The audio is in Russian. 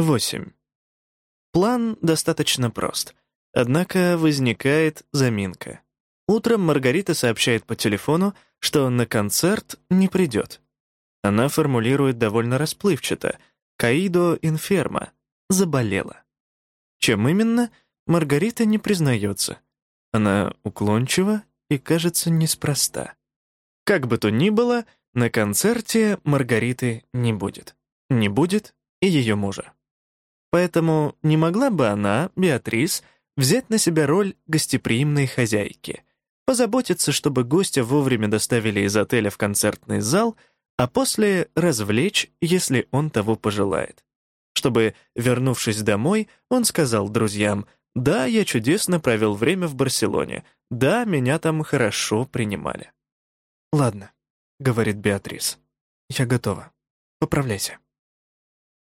8. План достаточно прост. Однако возникает заминка. Утром Маргарита сообщает по телефону, что на концерт не придет. Она формулирует довольно расплывчато «Каидо инферма» — заболела. Чем именно, Маргарита не признается. Она уклончива и, кажется, неспроста. Как бы то ни было, на концерте Маргариты не будет. Не будет и ее мужа. Поэтому не могла бы она, Беатрис, взять на себя роль гостеприимной хозяйки, позаботиться, чтобы гостя вовремя доставили из отеля в концертный зал, а после развлечь, если он того пожелает. Чтобы, вернувшись домой, он сказал друзьям, «Да, я чудесно провел время в Барселоне. Да, меня там хорошо принимали». «Ладно», — говорит Беатрис, — «я готова. Поправляйся».